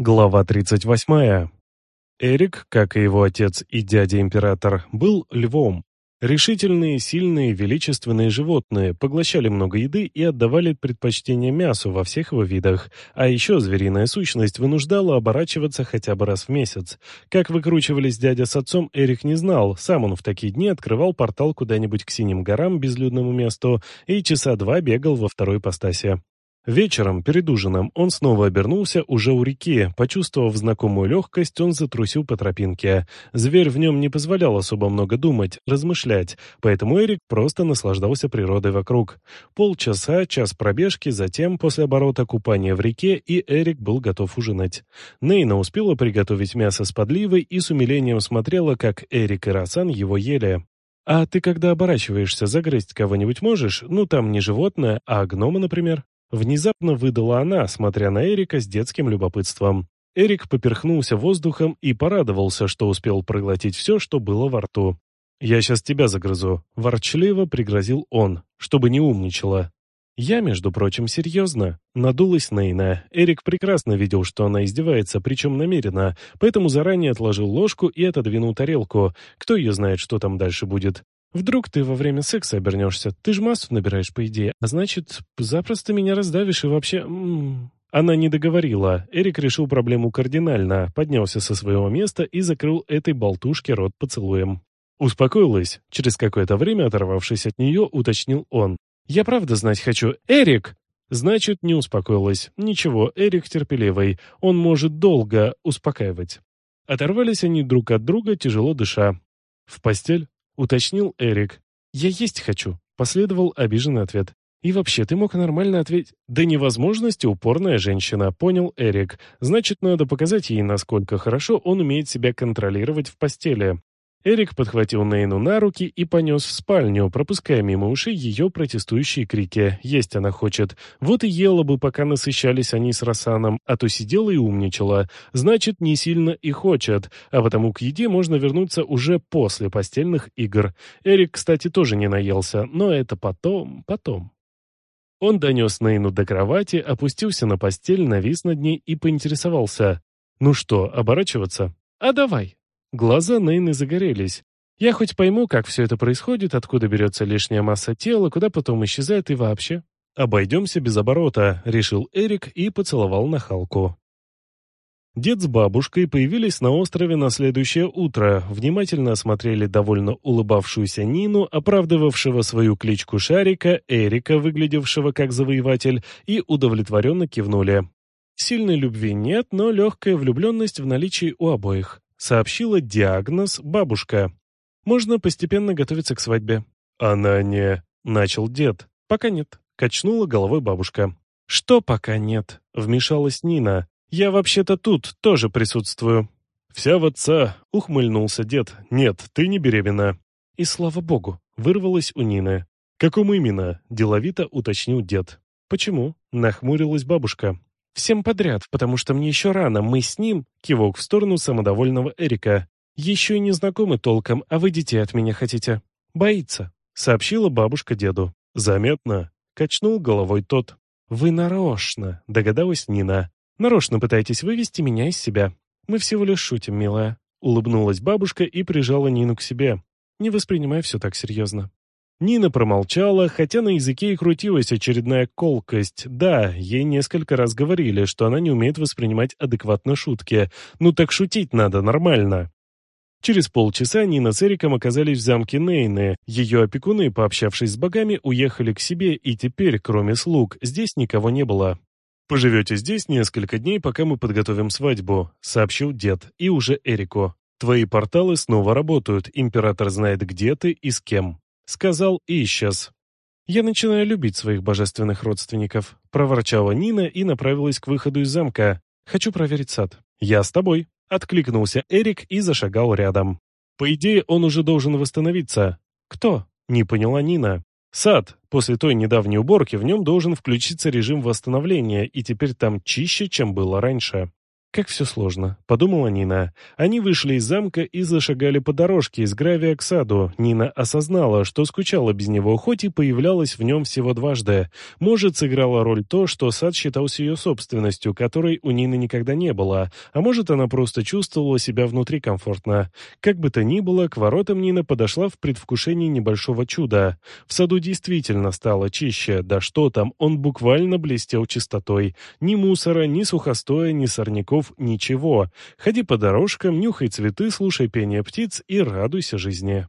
Глава 38. Эрик, как и его отец и дядя-император, был львом. Решительные, сильные, величественные животные поглощали много еды и отдавали предпочтение мясу во всех его видах, а еще звериная сущность вынуждала оборачиваться хотя бы раз в месяц. Как выкручивались дядя с отцом, Эрик не знал, сам он в такие дни открывал портал куда-нибудь к Синим горам, безлюдному месту, и часа два бегал во второй постасе. Вечером, перед ужином, он снова обернулся уже у реки. Почувствовав знакомую легкость, он затрусил по тропинке. Зверь в нем не позволял особо много думать, размышлять, поэтому Эрик просто наслаждался природой вокруг. Полчаса, час пробежки, затем, после оборота купания в реке, и Эрик был готов ужинать. Нейна успела приготовить мясо с подливой и с умилением смотрела, как Эрик и Расан его ели. «А ты когда оборачиваешься, загрызть кого-нибудь можешь? Ну, там не животное, а гнома, например?» Внезапно выдала она, смотря на Эрика с детским любопытством. Эрик поперхнулся воздухом и порадовался, что успел проглотить все, что было во рту. «Я сейчас тебя загрызу», — ворчливо пригрозил он, чтобы не умничала. «Я, между прочим, серьезно», — надулась Нейна. Эрик прекрасно видел, что она издевается, причем намеренно, поэтому заранее отложил ложку и отодвинул тарелку. Кто ее знает, что там дальше будет. Вдруг ты во время секса обернешься? Ты ж массу набираешь, по идее. А значит, запросто меня раздавишь и вообще... Она не договорила. Эрик решил проблему кардинально, поднялся со своего места и закрыл этой болтушке рот поцелуем. Успокоилась. Через какое-то время, оторвавшись от нее, уточнил он. «Я правда знать хочу. Эрик!» Значит, не успокоилась. Ничего, Эрик терпеливый. Он может долго успокаивать. Оторвались они друг от друга, тяжело дыша. В постель уточнил Эрик. «Я есть хочу», — последовал обиженный ответ. «И вообще, ты мог нормально ответить...» «Да невозможности упорная женщина», — понял Эрик. «Значит, надо показать ей, насколько хорошо он умеет себя контролировать в постели. Эрик подхватил Нейну на руки и понес в спальню, пропуская мимо ушей ее протестующие крики. Есть она хочет. Вот и ела бы, пока насыщались они с Рассаном, а то сидела и умничала. Значит, не сильно и хочет, а потому к еде можно вернуться уже после постельных игр. Эрик, кстати, тоже не наелся, но это потом, потом. Он донес Нейну до кровати, опустился на постель, навис над ней и поинтересовался. «Ну что, оборачиваться?» «А давай!» Глаза Нейны загорелись. Я хоть пойму, как все это происходит, откуда берется лишняя масса тела, куда потом исчезает и вообще. «Обойдемся без оборота», — решил Эрик и поцеловал нахалку. Дед с бабушкой появились на острове на следующее утро, внимательно осмотрели довольно улыбавшуюся Нину, оправдывавшего свою кличку Шарика, Эрика, выглядевшего как завоеватель, и удовлетворенно кивнули. Сильной любви нет, но легкая влюбленность в наличии у обоих. Сообщила диагноз бабушка. Можно постепенно готовиться к свадьбе. Она не... Начал дед. Пока нет. Качнула головой бабушка. Что пока нет? Вмешалась Нина. Я вообще-то тут тоже присутствую. Вся в отца, ухмыльнулся дед. Нет, ты не беременна. И слава богу, вырвалась у Нины. Какому именно? Деловито уточнил дед. Почему? Нахмурилась бабушка. Всем подряд, потому что мне еще рано, мы с ним, кивок в сторону самодовольного Эрика, еще и не знакомы толком, а вы детей от меня хотите. Боится, сообщила бабушка деду. Заметно, качнул головой тот. Вы нарочно, догадалась Нина. Нарочно пытаетесь вывести меня из себя. Мы всего лишь шутим, милая. Улыбнулась бабушка и прижала Нину к себе. Не воспринимай все так серьезно. Нина промолчала, хотя на языке и крутилась очередная колкость. Да, ей несколько раз говорили, что она не умеет воспринимать адекватно шутки. Ну так шутить надо нормально. Через полчаса Нина с Эриком оказались в замке Нейны. Ее опекуны, пообщавшись с богами, уехали к себе, и теперь, кроме слуг, здесь никого не было. «Поживете здесь несколько дней, пока мы подготовим свадьбу», — сообщил дед, и уже Эрику. «Твои порталы снова работают, император знает, где ты и с кем» сказал и исчез. «Я начинаю любить своих божественных родственников», — проворчала Нина и направилась к выходу из замка. «Хочу проверить сад». «Я с тобой», — откликнулся Эрик и зашагал рядом. «По идее, он уже должен восстановиться». «Кто?» — не поняла Нина. «Сад. После той недавней уборки в нем должен включиться режим восстановления, и теперь там чище, чем было раньше». Как все сложно, подумала Нина. Они вышли из замка и зашагали по дорожке из гравия к саду. Нина осознала, что скучала без него, хоть и появлялась в нем всего дважды. Может, сыграла роль то, что сад считался ее собственностью, которой у Нины никогда не было. А может, она просто чувствовала себя внутри комфортно. Как бы то ни было, к воротам Нина подошла в предвкушении небольшого чуда. В саду действительно стало чище. Да что там, он буквально блестел чистотой. Ни мусора, ни сухостоя, ни сорняков врагов ничего. Ходи по дорожкам, нюхай цветы, слушай пение птиц и радуйся жизни.